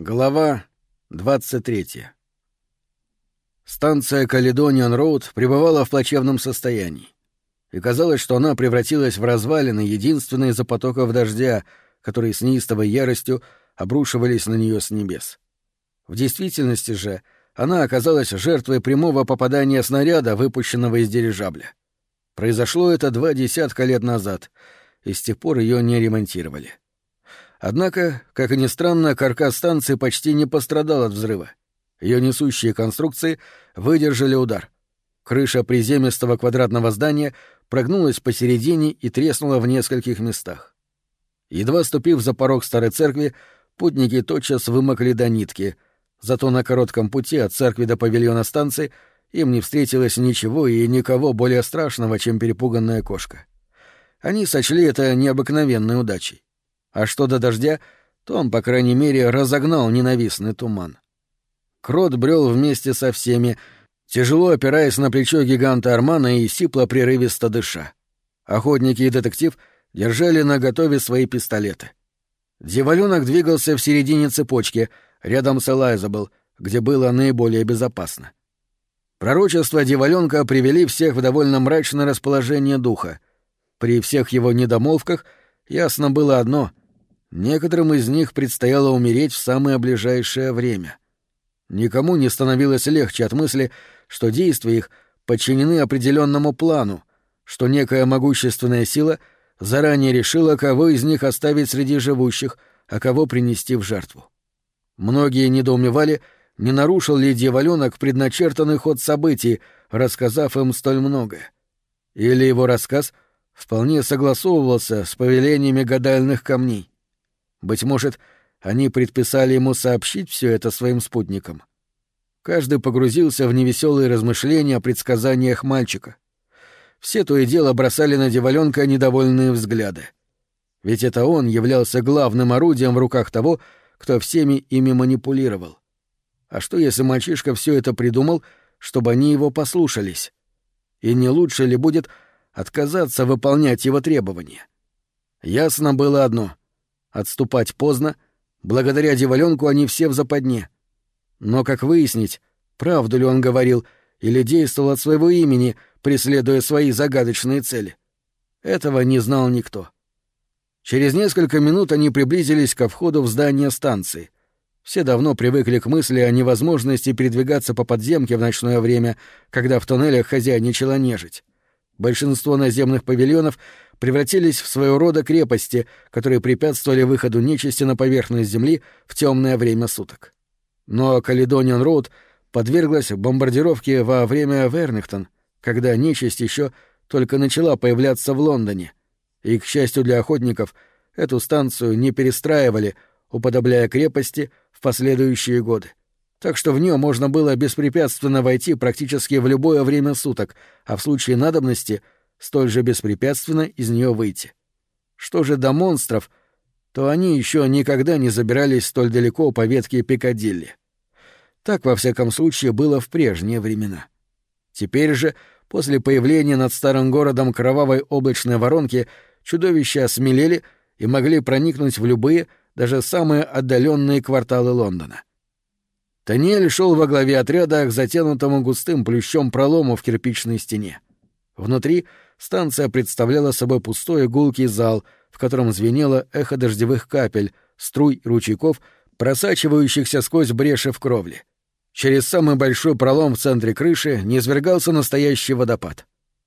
Глава 23. Станция Каледониан Роуд пребывала в плачевном состоянии. И казалось, что она превратилась в развалины единственной из-за потоков дождя, которые с неистовой яростью обрушивались на нее с небес. В действительности же она оказалась жертвой прямого попадания снаряда, выпущенного из дирижабля. Произошло это два десятка лет назад, и с тех пор ее не ремонтировали. Однако, как ни странно, каркас станции почти не пострадал от взрыва. Ее несущие конструкции выдержали удар. Крыша приземистого квадратного здания прогнулась посередине и треснула в нескольких местах. Едва ступив за порог старой церкви, путники тотчас вымокли до нитки, зато на коротком пути от церкви до павильона станции им не встретилось ничего и никого более страшного, чем перепуганная кошка. Они сочли это необыкновенной удачей. А что до дождя, то он, по крайней мере, разогнал ненавистный туман. Крот брел вместе со всеми, тяжело опираясь на плечо гиганта Армана и сипло-прерывисто дыша. Охотники и детектив держали наготове свои пистолеты. Дьяволёнок двигался в середине цепочки, рядом с Элайзабел, где было наиболее безопасно. Пророчества дьяволёнка привели всех в довольно мрачное расположение духа. При всех его недомолвках ясно было одно Некоторым из них предстояло умереть в самое ближайшее время. Никому не становилось легче от мысли, что действия их подчинены определенному плану, что некая могущественная сила заранее решила, кого из них оставить среди живущих, а кого принести в жертву. Многие недоумевали, не нарушил ли дьяволёнок предначертанный ход событий, рассказав им столь многое. Или его рассказ вполне согласовывался с повелениями гадальных камней. Быть может, они предписали ему сообщить все это своим спутникам. Каждый погрузился в невеселые размышления о предсказаниях мальчика. Все то и дело бросали на деваленка недовольные взгляды. Ведь это он являлся главным орудием в руках того, кто всеми ими манипулировал. А что, если мальчишка все это придумал, чтобы они его послушались? И не лучше ли будет отказаться выполнять его требования? Ясно было одно — Отступать поздно. Благодаря деваленку они все в западне. Но как выяснить, правду ли он говорил или действовал от своего имени, преследуя свои загадочные цели? Этого не знал никто. Через несколько минут они приблизились ко входу в здание станции. Все давно привыкли к мысли о невозможности передвигаться по подземке в ночное время, когда в туннелях хозяйничала нежить. Большинство наземных павильонов превратились в своего рода крепости, которые препятствовали выходу нечисти на поверхность Земли в темное время суток. Но Каледониан Роуд подверглась бомбардировке во время Вернингтон, когда нечисть еще только начала появляться в Лондоне. И, к счастью для охотников, эту станцию не перестраивали, уподобляя крепости в последующие годы так что в нее можно было беспрепятственно войти практически в любое время суток, а в случае надобности столь же беспрепятственно из нее выйти. Что же до монстров, то они еще никогда не забирались столь далеко по ветке Пикадилли. Так, во всяком случае, было в прежние времена. Теперь же, после появления над старым городом кровавой облачной воронки, чудовища осмелели и могли проникнуть в любые, даже самые отдаленные кварталы Лондона. Таниэль шел во главе отряда к затянутому густым плющом пролому в кирпичной стене. Внутри станция представляла собой пустой гулкий зал, в котором звенело эхо дождевых капель, струй ручейков, просачивающихся сквозь бреши в кровле. Через самый большой пролом в центре крыши низвергался настоящий водопад.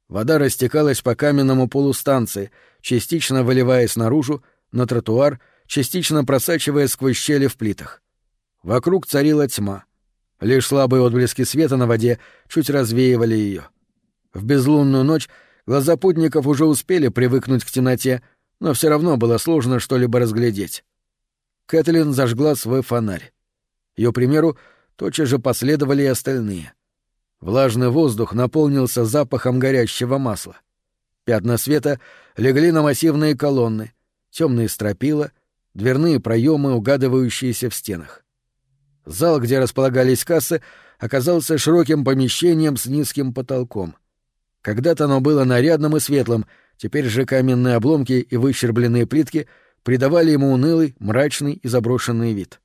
Вода растекалась по каменному полу станции, частично выливаясь наружу, на тротуар, частично просачиваясь сквозь щели в плитах. Вокруг царила тьма. Лишь слабые отблески света на воде чуть развеивали ее. В безлунную ночь глаза путников уже успели привыкнуть к темноте, но все равно было сложно что-либо разглядеть. Кэтлин зажгла свой фонарь. Ее примеру тотчас же последовали и остальные. Влажный воздух наполнился запахом горящего масла. Пятна света легли на массивные колонны, темные стропила, дверные проемы, угадывающиеся в стенах. Зал, где располагались кассы, оказался широким помещением с низким потолком. Когда-то оно было нарядным и светлым, теперь же каменные обломки и выщербленные плитки придавали ему унылый, мрачный и заброшенный вид.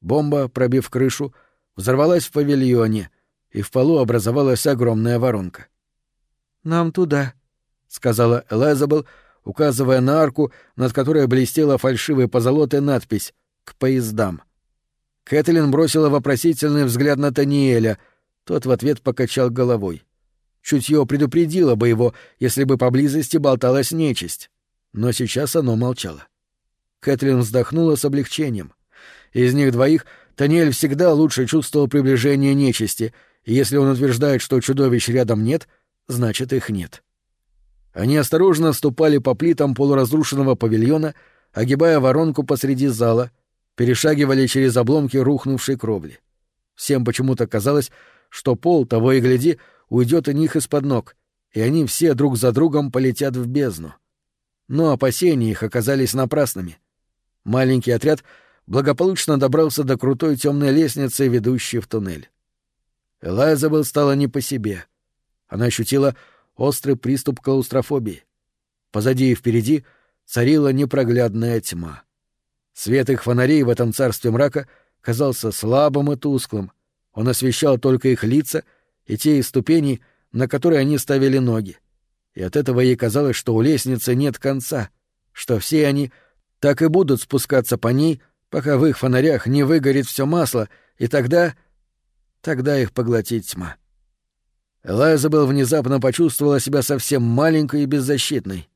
Бомба, пробив крышу, взорвалась в павильоне, и в полу образовалась огромная воронка. «Нам туда», — сказала Элайзабел, указывая на арку, над которой блестела фальшивой позолотой надпись «К поездам». Кэтлин бросила вопросительный взгляд на Таниэля, тот в ответ покачал головой. Чутье предупредило бы его, если бы поблизости болталась нечисть. Но сейчас оно молчало. Кэтлин вздохнула с облегчением. Из них двоих Таниэль всегда лучше чувствовал приближение нечисти, и если он утверждает, что чудовищ рядом нет, значит, их нет. Они осторожно ступали по плитам полуразрушенного павильона, огибая воронку посреди зала, перешагивали через обломки рухнувшей кровли. Всем почему-то казалось, что пол, того и гляди, уйдет у них из-под ног, и они все друг за другом полетят в бездну. Но опасения их оказались напрасными. Маленький отряд благополучно добрался до крутой темной лестницы, ведущей в туннель. Элайзабел стала не по себе. Она ощутила острый приступ клаустрофобии. Позади и впереди царила непроглядная тьма. Свет их фонарей в этом царстве мрака казался слабым и тусклым. Он освещал только их лица и те ступени, на которые они ставили ноги. И от этого ей казалось, что у лестницы нет конца, что все они так и будут спускаться по ней, пока в их фонарях не выгорит все масло, и тогда... тогда их поглотит тьма. Элайзабел внезапно почувствовала себя совсем маленькой и беззащитной.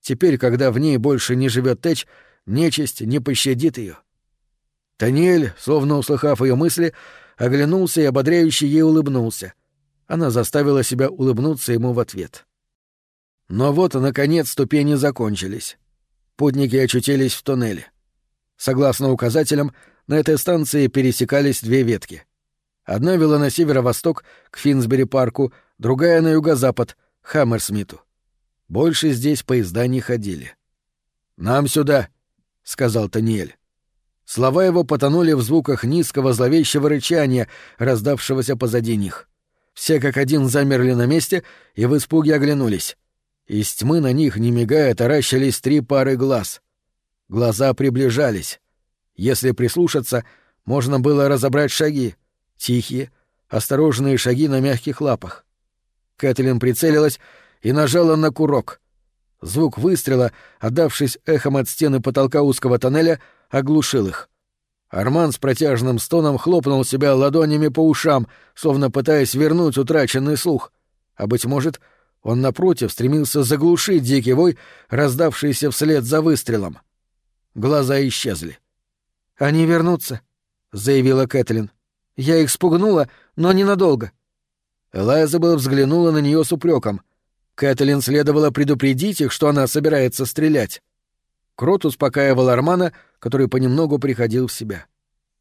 Теперь, когда в ней больше не живет Тэч, нечисть не пощадит ее. Таниэль, словно услыхав ее мысли, оглянулся и ободряюще ей улыбнулся. Она заставила себя улыбнуться ему в ответ. Но вот, наконец, ступени закончились. Путники очутились в туннеле. Согласно указателям, на этой станции пересекались две ветки. Одна вела на северо-восток, к Финсбери-парку, другая — на юго-запад, к Хаммерсмиту. Больше здесь поезда не ходили. «Нам сюда», — сказал Таниэль. Слова его потонули в звуках низкого зловещего рычания, раздавшегося позади них. Все как один замерли на месте и в испуге оглянулись. Из тьмы на них, не мигая, таращились три пары глаз. Глаза приближались. Если прислушаться, можно было разобрать шаги. Тихие, осторожные шаги на мягких лапах. Кэтлин прицелилась и нажала на курок. Звук выстрела, отдавшись эхом от стены потолка узкого тоннеля, оглушил их. Арман с протяжным стоном хлопнул себя ладонями по ушам, словно пытаясь вернуть утраченный слух. А, быть может, он, напротив, стремился заглушить дикий вой, раздавшийся вслед за выстрелом. Глаза исчезли. «Они вернутся», — заявила Кэтлин. «Я их спугнула, но ненадолго». Элайзабел взглянула на нее с упреком. Кэтлин следовало предупредить их, что она собирается стрелять. Крот успокаивал Армана, который понемногу приходил в себя.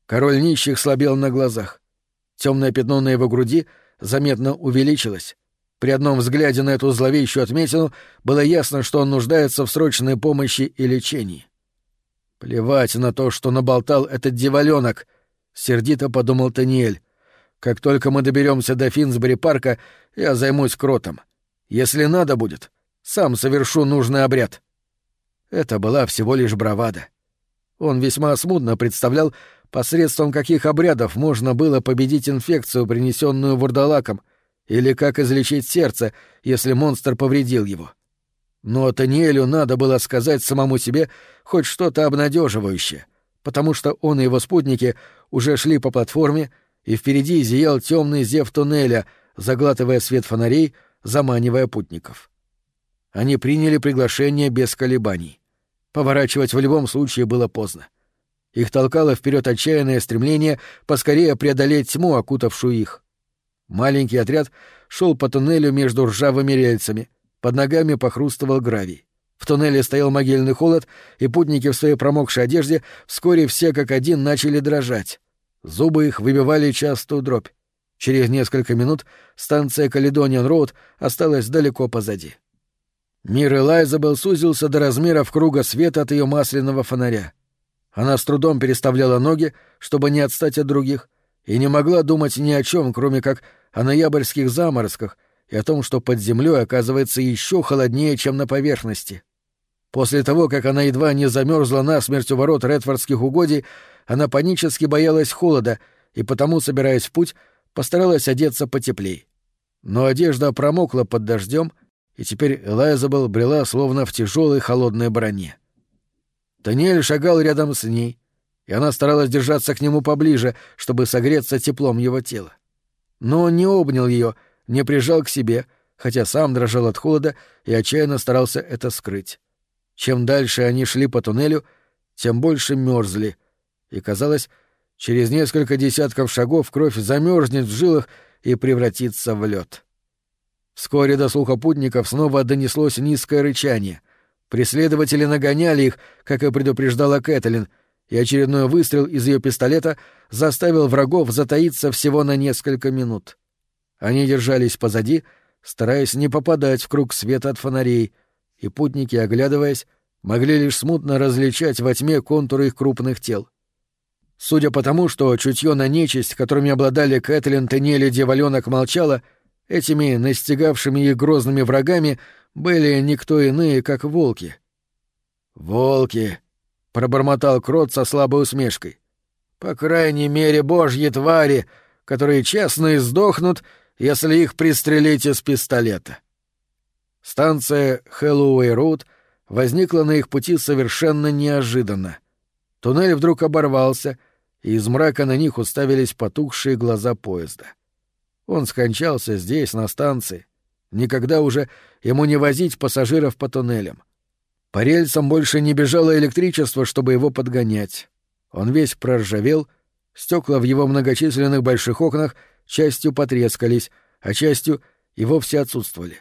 Король нищих слабел на глазах. Темное пятно на его груди заметно увеличилось. При одном взгляде на эту зловещую отметину было ясно, что он нуждается в срочной помощи и лечении. «Плевать на то, что наболтал этот дьяволёнок», — сердито подумал Таниэль. «Как только мы доберемся до Финсбери-парка, я займусь кротом. Если надо будет, сам совершу нужный обряд». Это была всего лишь бравада. Он весьма смутно представлял, посредством каких обрядов можно было победить инфекцию, принесенную вурдалаком, или как излечить сердце, если монстр повредил его. Но Таниэлю надо было сказать самому себе хоть что-то обнадеживающее, потому что он и его спутники уже шли по платформе, и впереди зиял темный зев туннеля, заглатывая свет фонарей, заманивая путников. Они приняли приглашение без колебаний. Поворачивать в любом случае было поздно. Их толкало вперед отчаянное стремление поскорее преодолеть тьму, окутавшую их. Маленький отряд шел по туннелю между ржавыми рельсами. Под ногами похрустывал гравий. В туннеле стоял могильный холод, и путники в своей промокшей одежде вскоре все как один начали дрожать. Зубы их выбивали частую дробь. Через несколько минут станция Каледониан Роуд осталась далеко позади. Мир Элайзабел сузился до размеров круга света от ее масляного фонаря. Она с трудом переставляла ноги, чтобы не отстать от других, и не могла думать ни о чем, кроме как о ноябрьских заморозках и о том, что под землей оказывается еще холоднее, чем на поверхности. После того, как она едва не замерзла насмерть у ворот Редфордских угодий, она панически боялась холода и потому, собираясь в путь, постаралась одеться потеплей. Но одежда промокла под дождем, и теперь Элайзабел брела словно в тяжелой холодной броне. Таниэль шагал рядом с ней, и она старалась держаться к нему поближе, чтобы согреться теплом его тела. Но он не обнял ее, не прижал к себе, хотя сам дрожал от холода и отчаянно старался это скрыть. Чем дальше они шли по туннелю, тем больше мерзли, и, казалось, через несколько десятков шагов кровь замерзнет в жилах и превратится в лед. Вскоре до слуха путников снова донеслось низкое рычание. Преследователи нагоняли их, как и предупреждала Кэтлин, и очередной выстрел из ее пистолета заставил врагов затаиться всего на несколько минут. Они держались позади, стараясь не попадать в круг света от фонарей, и путники, оглядываясь, могли лишь смутно различать во тьме контуры их крупных тел. Судя по тому, что чутье на нечисть, которыми обладали Кэтлин, Теннель и Дьяволёнок, молчало, этими настигавшими их грозными врагами были никто иные, как волки. «Волки!» — пробормотал Крот со слабой усмешкой. «По крайней мере, божьи твари, которые честно издохнут, если их пристрелить из пистолета». Станция Хэллоуэй-Роуд возникла на их пути совершенно неожиданно. Туннель вдруг оборвался — и из мрака на них уставились потухшие глаза поезда. Он скончался здесь, на станции. Никогда уже ему не возить пассажиров по туннелям. По рельсам больше не бежало электричество, чтобы его подгонять. Он весь проржавел, стекла в его многочисленных больших окнах частью потрескались, а частью и вовсе отсутствовали.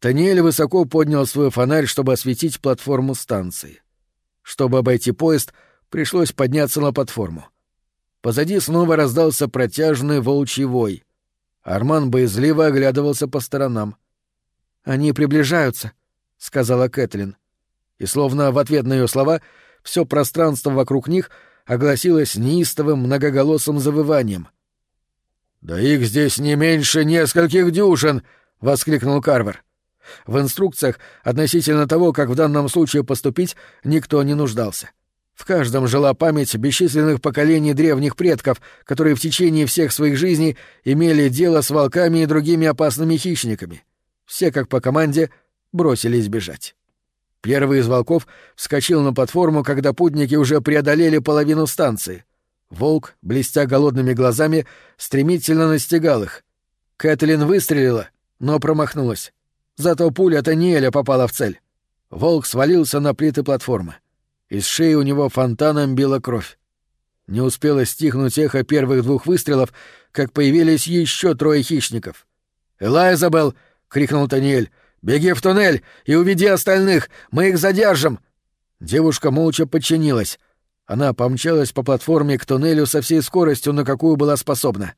Таниэль высоко поднял свой фонарь, чтобы осветить платформу станции. Чтобы обойти поезд — Пришлось подняться на платформу. Позади снова раздался протяжный волчий вой. Арман боязливо оглядывался по сторонам. «Они приближаются», — сказала Кэтлин. И словно в ответ на ее слова все пространство вокруг них огласилось неистовым многоголосым завыванием. «Да их здесь не меньше нескольких дюжин!» — воскликнул Карвер. В инструкциях относительно того, как в данном случае поступить, никто не нуждался. — в каждом жила память бесчисленных поколений древних предков, которые в течение всех своих жизней имели дело с волками и другими опасными хищниками. Все, как по команде, бросились бежать. Первый из волков вскочил на платформу, когда путники уже преодолели половину станции. Волк, блестя голодными глазами, стремительно настигал их. Кэтлин выстрелила, но промахнулась. Зато пуля Таниэля попала в цель. Волк свалился на плиты платформы. Из шеи у него фонтаном била кровь. Не успело стихнуть эхо первых двух выстрелов, как появились еще трое хищников. «Элайзабел!» — крикнул Таниэль. «Беги в туннель и уведи остальных! Мы их задержим!» Девушка молча подчинилась. Она помчалась по платформе к туннелю со всей скоростью, на какую была способна.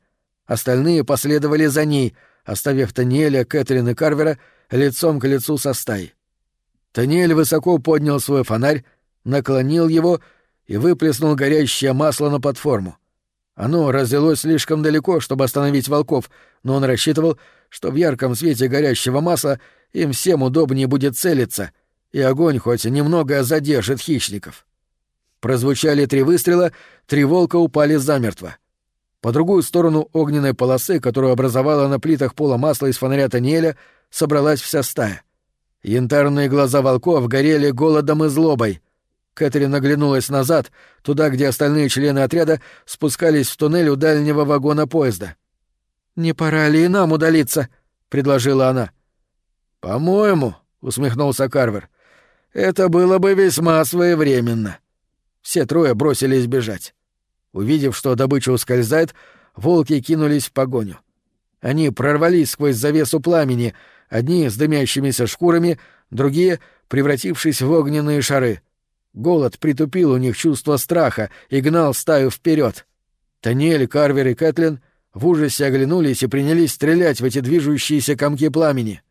Остальные последовали за ней, оставив Таниэля, Кэтрин и Карвера лицом к лицу со стаей. Таниэль высоко поднял свой фонарь, наклонил его и выплеснул горящее масло на платформу. Оно разлилось слишком далеко, чтобы остановить волков, но он рассчитывал, что в ярком свете горящего масла им всем удобнее будет целиться, и огонь хоть немного задержит хищников. Прозвучали три выстрела, три волка упали замертво. По другую сторону огненной полосы, которую образовала на плитах пола масло из фонаря Таниэля, собралась вся стая. Янтарные глаза волков горели голодом и злобой. Кэтрин оглянулась назад, туда, где остальные члены отряда спускались в туннель у дальнего вагона поезда. «Не пора ли и нам удалиться?» — предложила она. «По-моему», — усмехнулся Карвер, — «это было бы весьма своевременно». Все трое бросились бежать. Увидев, что добыча ускользает, волки кинулись в погоню. Они прорвались сквозь завесу пламени, одни с дымящимися шкурами, другие — превратившись в огненные шары — Голод притупил у них чувство страха и гнал стаю вперед. Таниэль, Карвер и Кэтлин в ужасе оглянулись и принялись стрелять в эти движущиеся комки пламени.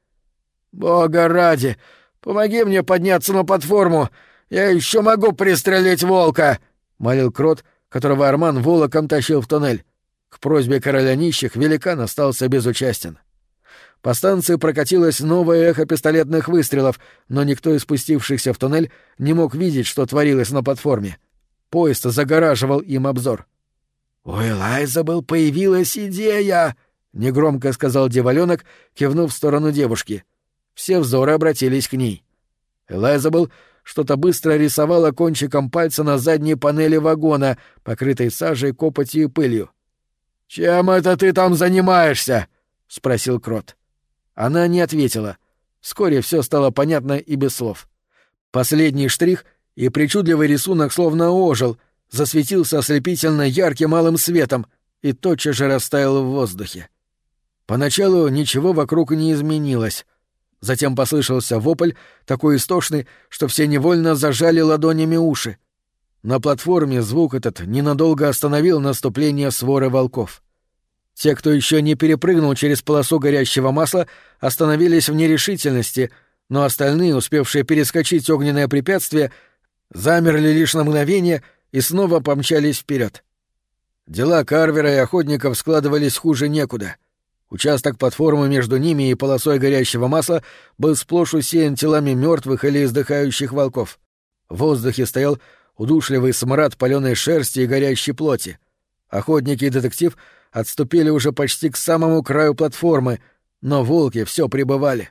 «Бога ради! Помоги мне подняться на платформу! Я еще могу пристрелить волка!» — молил Крот, которого Арман волоком тащил в туннель. К просьбе короля нищих великан остался безучастен. По станции прокатилось новое эхо пистолетных выстрелов, но никто из спустившихся в туннель не мог видеть, что творилось на платформе. Поезд загораживал им обзор. — У Элайзабел появилась идея! — негромко сказал деваленок, кивнув в сторону девушки. Все взоры обратились к ней. Элайзабел что-то быстро рисовала кончиком пальца на задней панели вагона, покрытой сажей, копотью и пылью. «Чем это ты там занимаешься?» — спросил Крот. Она не ответила. Вскоре все стало понятно и без слов. Последний штрих и причудливый рисунок словно ожил, засветился ослепительно ярким малым светом и тотчас же растаял в воздухе. Поначалу ничего вокруг не изменилось. Затем послышался вопль, такой истошный, что все невольно зажали ладонями уши. На платформе звук этот ненадолго остановил наступление своры волков. Те, кто еще не перепрыгнул через полосу горящего масла, остановились в нерешительности, но остальные, успевшие перескочить огненное препятствие, замерли лишь на мгновение и снова помчались вперед. Дела Карвера и охотников складывались хуже некуда. Участок платформы между ними и полосой горящего масла был сплошь усеян телами мертвых или издыхающих волков. В воздухе стоял удушливый смрад паленой шерсти и горящей плоти. Охотники и детектив — отступили уже почти к самому краю платформы, но волки все пребывали.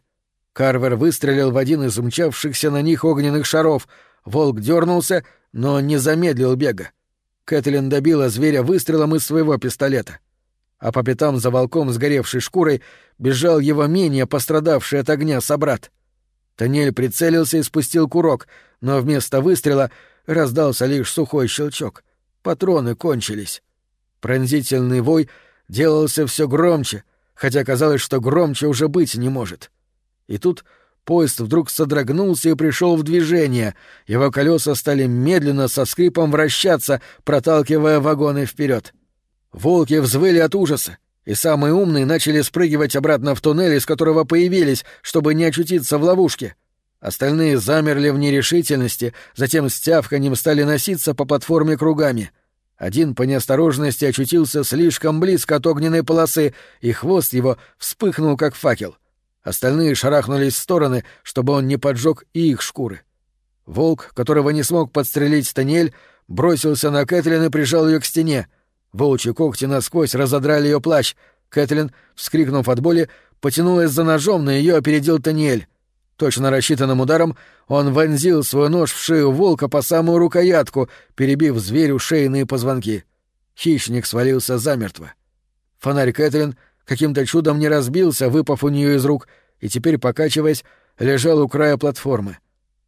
Карвер выстрелил в один из умчавшихся на них огненных шаров. Волк дернулся, но не замедлил бега. Кэтлин добила зверя выстрелом из своего пистолета. А по пятам за волком, сгоревшей шкурой, бежал его менее пострадавший от огня собрат. Танель прицелился и спустил курок, но вместо выстрела раздался лишь сухой щелчок. Патроны кончились. Пронзительный вой делался все громче, хотя казалось, что громче уже быть не может. И тут поезд вдруг содрогнулся и пришел в движение. Его колеса стали медленно со скрипом вращаться, проталкивая вагоны вперед. Волки взвыли от ужаса, и самые умные начали спрыгивать обратно в туннель, из которого появились, чтобы не очутиться в ловушке. Остальные замерли в нерешительности, затем с тявканьем стали носиться по платформе кругами — один по неосторожности очутился слишком близко от огненной полосы, и хвост его вспыхнул, как факел. Остальные шарахнулись в стороны, чтобы он не поджег и их шкуры. Волк, которого не смог подстрелить Таниэль, бросился на Кэтлин и прижал ее к стене. Волчьи когти насквозь разодрали ее плащ. Кэтлин, вскрикнув от боли, потянулась за ножом, но ее опередил Таниэль. Точно рассчитанным ударом он вонзил свой нож в шею волка по самую рукоятку, перебив зверю шейные позвонки. Хищник свалился замертво. Фонарь Кэтрин каким-то чудом не разбился, выпав у нее из рук, и теперь, покачиваясь, лежал у края платформы.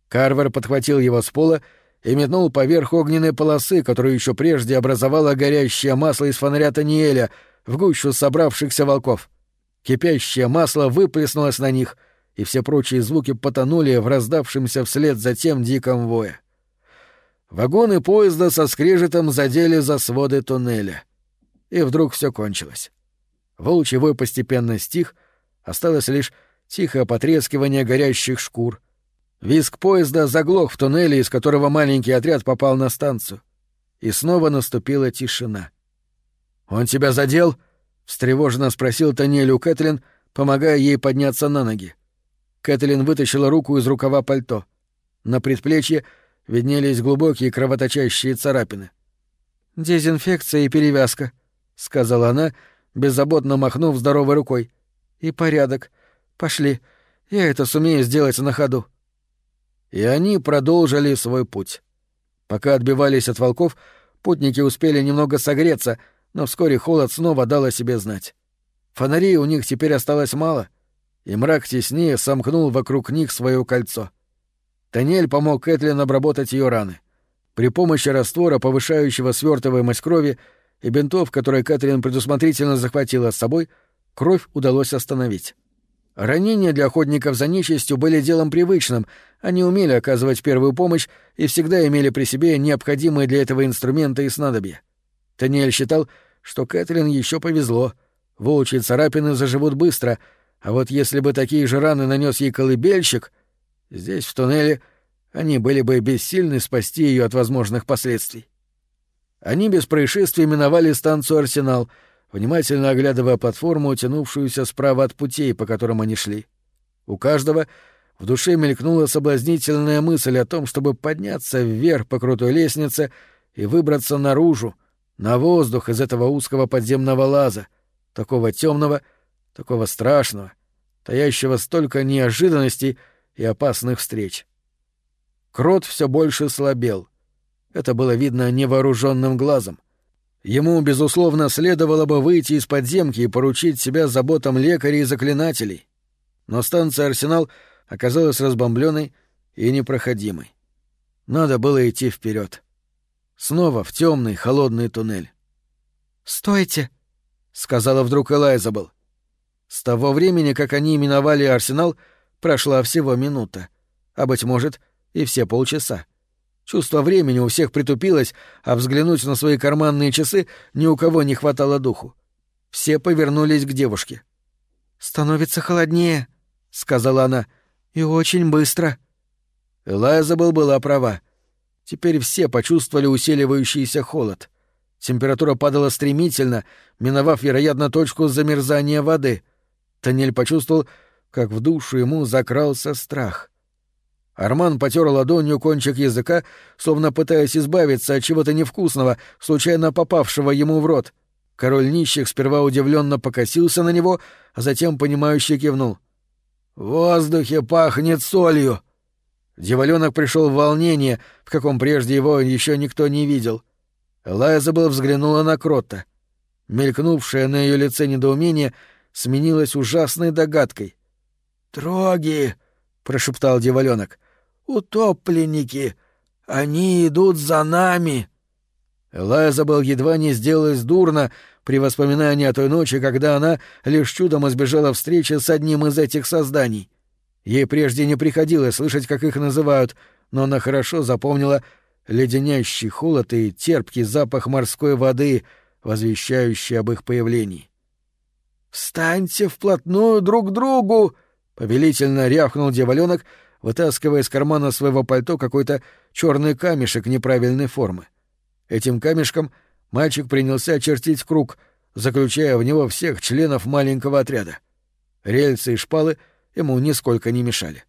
Карвер подхватил его с пола и метнул поверх огненной полосы, которую еще прежде образовало горящее масло из фонаря Таниэля, в гущу собравшихся волков. Кипящее масло выплеснулось на них — и все прочие звуки потонули в раздавшемся вслед за тем диком вое. Вагоны поезда со скрежетом задели за своды туннеля. И вдруг все кончилось. Волчий вой постепенно стих, осталось лишь тихое потрескивание горящих шкур. Виск поезда заглох в туннеле, из которого маленький отряд попал на станцию. И снова наступила тишина. «Он тебя задел?» — встревоженно спросил Танель у Кэтлин, помогая ей подняться на ноги. Кэтлин вытащила руку из рукава пальто. На предплечье виднелись глубокие кровоточащие царапины. «Дезинфекция и перевязка», — сказала она, беззаботно махнув здоровой рукой. «И порядок. Пошли. Я это сумею сделать на ходу». И они продолжили свой путь. Пока отбивались от волков, путники успели немного согреться, но вскоре холод снова дал о себе знать. Фонарей у них теперь осталось мало, и мрак теснее сомкнул вокруг них свое кольцо. Танель помог Кэтлин обработать ее раны. При помощи раствора, повышающего свертываемость крови, и бинтов, которые Кэтрин предусмотрительно захватила с собой, кровь удалось остановить. Ранения для охотников за нечистью были делом привычным, они умели оказывать первую помощь и всегда имели при себе необходимые для этого инструменты и снадобья. Таниэль считал, что Кэтрин еще повезло. Волчьи царапины заживут быстро — а вот если бы такие же раны нанес ей колыбельщик, здесь, в туннеле, они были бы бессильны спасти ее от возможных последствий. Они без происшествий миновали станцию «Арсенал», внимательно оглядывая платформу, тянувшуюся справа от путей, по которым они шли. У каждого в душе мелькнула соблазнительная мысль о том, чтобы подняться вверх по крутой лестнице и выбраться наружу, на воздух из этого узкого подземного лаза, такого темного, такого страшного, таящего столько неожиданностей и опасных встреч. Крот все больше слабел. Это было видно невооруженным глазом. Ему, безусловно, следовало бы выйти из подземки и поручить себя заботам лекарей и заклинателей. Но станция «Арсенал» оказалась разбомбленной и непроходимой. Надо было идти вперед. Снова в темный холодный туннель. «Стойте!» — сказала вдруг Элайзабел. С того времени, как они миновали арсенал, прошла всего минута, а, быть может, и все полчаса. Чувство времени у всех притупилось, а взглянуть на свои карманные часы ни у кого не хватало духу. Все повернулись к девушке. «Становится холоднее», — сказала она, — «и очень быстро». Элайзабел была права. Теперь все почувствовали усиливающийся холод. Температура падала стремительно, миновав, вероятно, точку замерзания воды. Танель почувствовал, как в душу ему закрался страх. Арман потер ладонью кончик языка, словно пытаясь избавиться от чего-то невкусного, случайно попавшего ему в рот. Король нищих сперва удивленно покосился на него, а затем понимающе кивнул. «В воздухе пахнет солью!» Дьяволёнок пришел в волнение, в каком прежде его еще никто не видел. Элайзабел взглянула на Кротта. Мелькнувшее на ее лице недоумение сменилось ужасной догадкой. «Троги!» — прошептал дьяволёнок. «Утопленники! Они идут за нами!» Элайзабел едва не сделалась дурно при воспоминании о той ночи, когда она лишь чудом избежала встречи с одним из этих созданий. Ей прежде не приходилось слышать, как их называют, но она хорошо запомнила леденящий холод и терпкий запах морской воды, возвещающий об их появлении. «Встаньте вплотную друг к другу!» — повелительно рявкнул дьяволёнок, вытаскивая из кармана своего пальто какой-то черный камешек неправильной формы. Этим камешком мальчик принялся очертить круг, заключая в него всех членов маленького отряда. Рельсы и шпалы ему нисколько не мешали.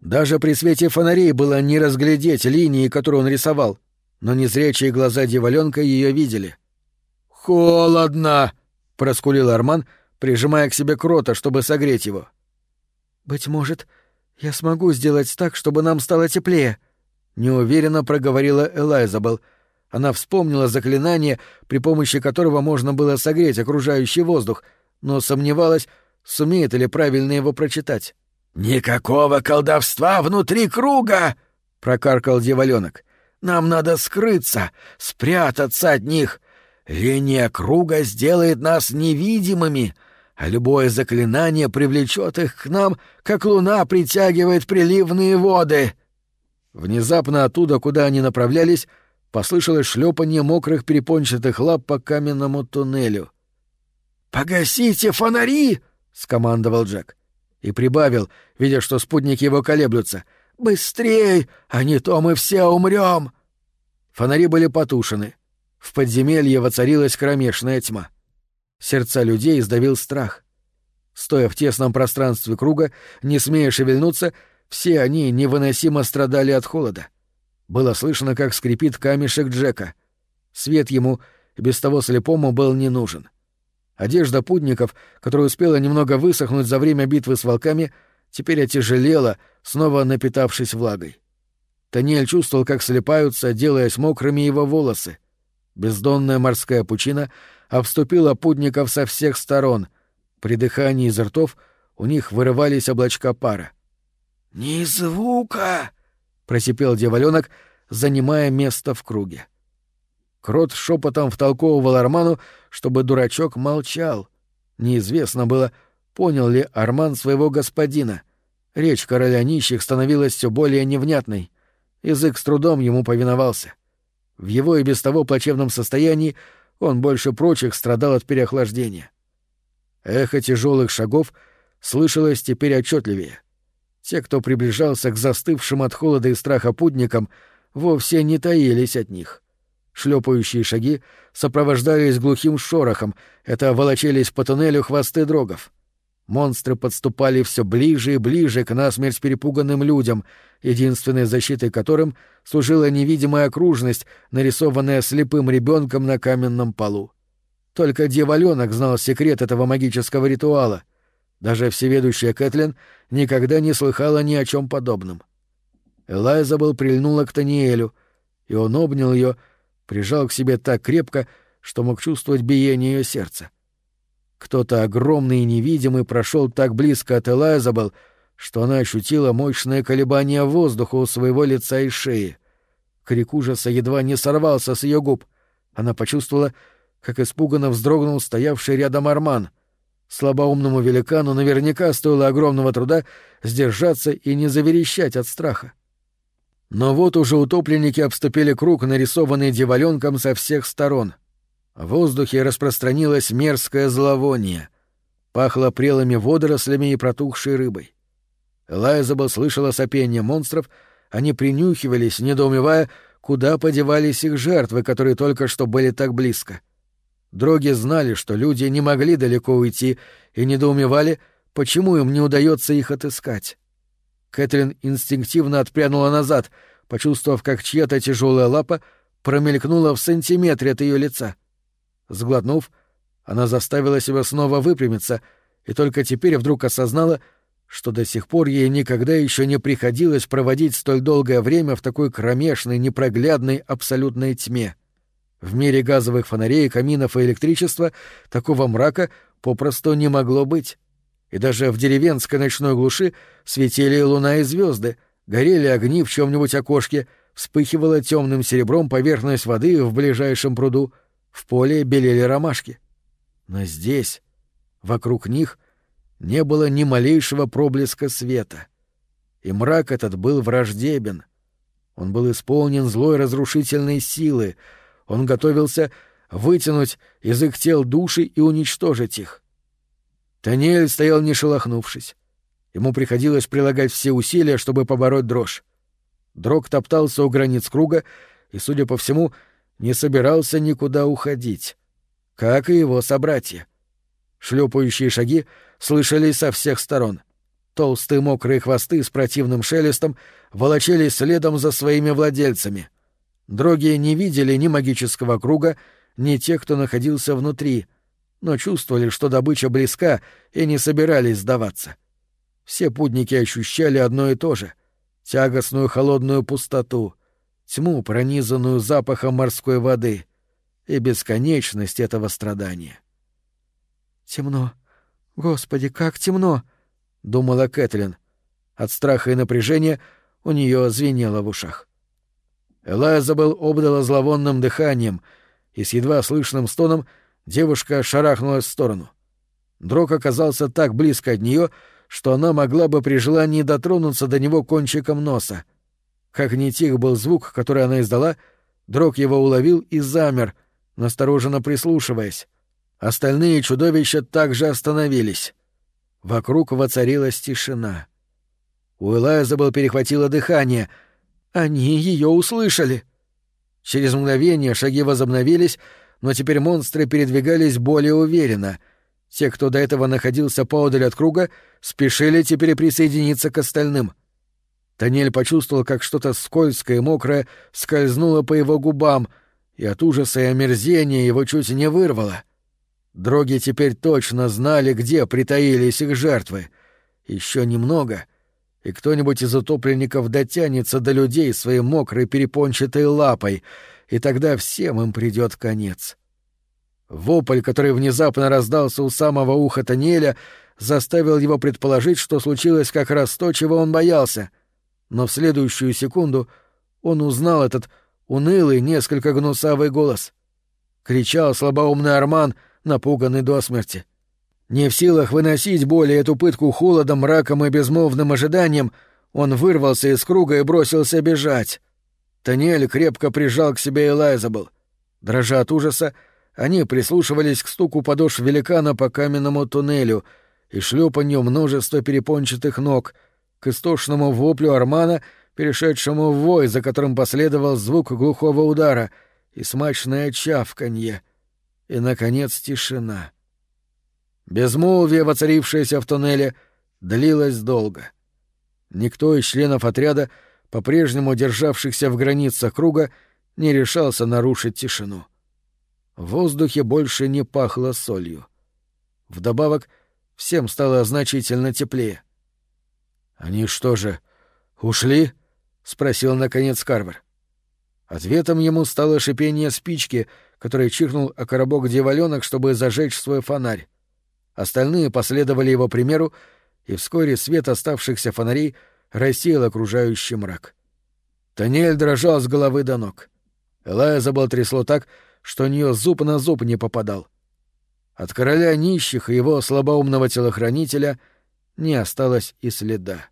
Даже при свете фонарей было не разглядеть линии, которую он рисовал, но незрячие глаза дьяволёнка ее видели. «Холодно!» — проскулил Арман, прижимая к себе крота, чтобы согреть его. «Быть может, я смогу сделать так, чтобы нам стало теплее», — неуверенно проговорила Элайзабел. Она вспомнила заклинание, при помощи которого можно было согреть окружающий воздух, но сомневалась, сумеет ли правильно его прочитать. «Никакого колдовства внутри круга!» — прокаркал дьяволёнок. «Нам надо скрыться, спрятаться от них. Линия круга сделает нас невидимыми, а любое заклинание привлечет их к нам, как луна притягивает приливные воды». Внезапно оттуда, куда они направлялись, послышалось шлепанье мокрых перепончатых лап по каменному туннелю. «Погасите фонари!» — скомандовал Джек. И прибавил, видя, что спутники его колеблются. «Быстрей, а не то мы все умрем!» Фонари были потушены. В подземелье воцарилась кромешная тьма. Сердца людей сдавил страх. Стоя в тесном пространстве круга, не смея шевельнуться, все они невыносимо страдали от холода. Было слышно, как скрипит камешек Джека. Свет ему, без того слепому, был не нужен. Одежда путников, которая успела немного высохнуть за время битвы с волками, теперь отяжелела, снова напитавшись влагой. Таниэль чувствовал, как слепаются, делаясь мокрыми его волосы. Бездонная морская пучина обступила путников со всех сторон. При дыхании из ртов у них вырывались облачка пара. «Ни звука!» — просипел дьяволёнок, занимая место в круге. Крот шепотом втолковывал Арману, чтобы дурачок молчал. Неизвестно было, понял ли Арман своего господина. Речь короля нищих становилась все более невнятной. Язык с трудом ему повиновался. В его и без того плачевном состоянии он больше прочих страдал от переохлаждения. Эхо тяжелых шагов слышалось теперь отчетливее. Те, кто приближался к застывшим от холода и страха путникам, вовсе не таились от них. Шлепающие шаги сопровождались глухим шорохом, это волочились по туннелю хвосты дрогов. Монстры подступали все ближе и ближе к насмерть перепуганным людям, единственной защитой которым служила невидимая окружность, нарисованная слепым ребенком на каменном полу. Только дьяволенок знал секрет этого магического ритуала. Даже всеведущая Кэтлин никогда не слыхала ни о чем подобном. Элайзабел прильнула к Таниэлю, и он обнял ее, прижал к себе так крепко, что мог чувствовать биение ее сердца. Кто-то огромный и невидимый прошел так близко от Элайзабел, что она ощутила мощное колебание воздуха у своего лица и шеи. Крик ужаса едва не сорвался с ее губ. Она почувствовала, как испуганно вздрогнул стоявший рядом Арман. Слабоумному великану наверняка стоило огромного труда сдержаться и не заверещать от страха. Но вот уже утопленники обступили круг, нарисованный дьяволенком со всех сторон — в воздухе распространилось мерзкое зловоние. Пахло прелыми водорослями и протухшей рыбой. Элайзабел слышала сопение монстров, они принюхивались, недоумевая, куда подевались их жертвы, которые только что были так близко. Дроги знали, что люди не могли далеко уйти, и недоумевали, почему им не удается их отыскать. Кэтрин инстинктивно отпрянула назад, почувствовав, как чья-то тяжелая лапа промелькнула в сантиметре от ее лица — Сглотнув, она заставила себя снова выпрямиться и только теперь вдруг осознала, что до сих пор ей никогда еще не приходилось проводить столь долгое время в такой кромешной, непроглядной, абсолютной тьме. В мире газовых фонарей, каминов и электричества такого мрака попросту не могло быть. И даже в деревенской ночной глуши светили луна и звезды, горели огни в чем-нибудь окошке, вспыхивала темным серебром поверхность воды в ближайшем пруду — в поле белели ромашки. Но здесь, вокруг них, не было ни малейшего проблеска света. И мрак этот был враждебен. Он был исполнен злой разрушительной силы. Он готовился вытянуть из их тел души и уничтожить их. Таниэль стоял не шелохнувшись. Ему приходилось прилагать все усилия, чтобы побороть дрожь. Дрог топтался у границ круга и, судя по всему, не собирался никуда уходить, как и его собратья. Шлепающие шаги слышались со всех сторон. Толстые мокрые хвосты с противным шелестом волочились следом за своими владельцами. Дроги не видели ни магического круга, ни тех, кто находился внутри, но чувствовали, что добыча близка, и не собирались сдаваться. Все путники ощущали одно и то же — тягостную холодную пустоту — тьму, пронизанную запахом морской воды, и бесконечность этого страдания. «Темно. Господи, как темно!» — думала Кэтлин. От страха и напряжения у нее звенело в ушах. Элайзабел обдала зловонным дыханием, и с едва слышным стоном девушка шарахнулась в сторону. Дрог оказался так близко от нее, что она могла бы при желании дотронуться до него кончиком носа — как ни тих был звук, который она издала, Дрог его уловил и замер, настороженно прислушиваясь. Остальные чудовища также остановились. Вокруг воцарилась тишина. У Элайзабел перехватило дыхание. Они ее услышали. Через мгновение шаги возобновились, но теперь монстры передвигались более уверенно. Те, кто до этого находился поодаль от круга, спешили теперь присоединиться к остальным — Танель почувствовал, как что-то скользкое и мокрое скользнуло по его губам, и от ужаса и омерзения его чуть не вырвало. Дроги теперь точно знали, где притаились их жертвы. Еще немного, и кто-нибудь из утопленников дотянется до людей своей мокрой перепончатой лапой, и тогда всем им придет конец. Вопль, который внезапно раздался у самого уха Танеля, заставил его предположить, что случилось как раз то, чего он боялся — но в следующую секунду он узнал этот унылый, несколько гнусавый голос. Кричал слабоумный Арман, напуганный до смерти. Не в силах выносить более эту пытку холодом, мраком и безмолвным ожиданием, он вырвался из круга и бросился бежать. Таниэль крепко прижал к себе Элайзабл. Дрожа от ужаса, они прислушивались к стуку подошв великана по каменному туннелю и шлепанью множества перепончатых ног — к истошному воплю Армана, перешедшему в вой, за которым последовал звук глухого удара, и смачное чавканье. И, наконец, тишина. Безмолвие, воцарившееся в туннеле, длилось долго. Никто из членов отряда, по-прежнему державшихся в границах круга, не решался нарушить тишину. В воздухе больше не пахло солью. Вдобавок, всем стало значительно теплее. «Они что же, ушли?» — спросил наконец Карвер. Ответом ему стало шипение спички, который чихнул о коробок дьяволёнок, чтобы зажечь свой фонарь. Остальные последовали его примеру, и вскоре свет оставшихся фонарей рассеял окружающий мрак. Таниэль дрожал с головы до ног. Элая забыл трясло так, что у нее зуб на зуб не попадал. От короля нищих и его слабоумного телохранителя не осталось и следа.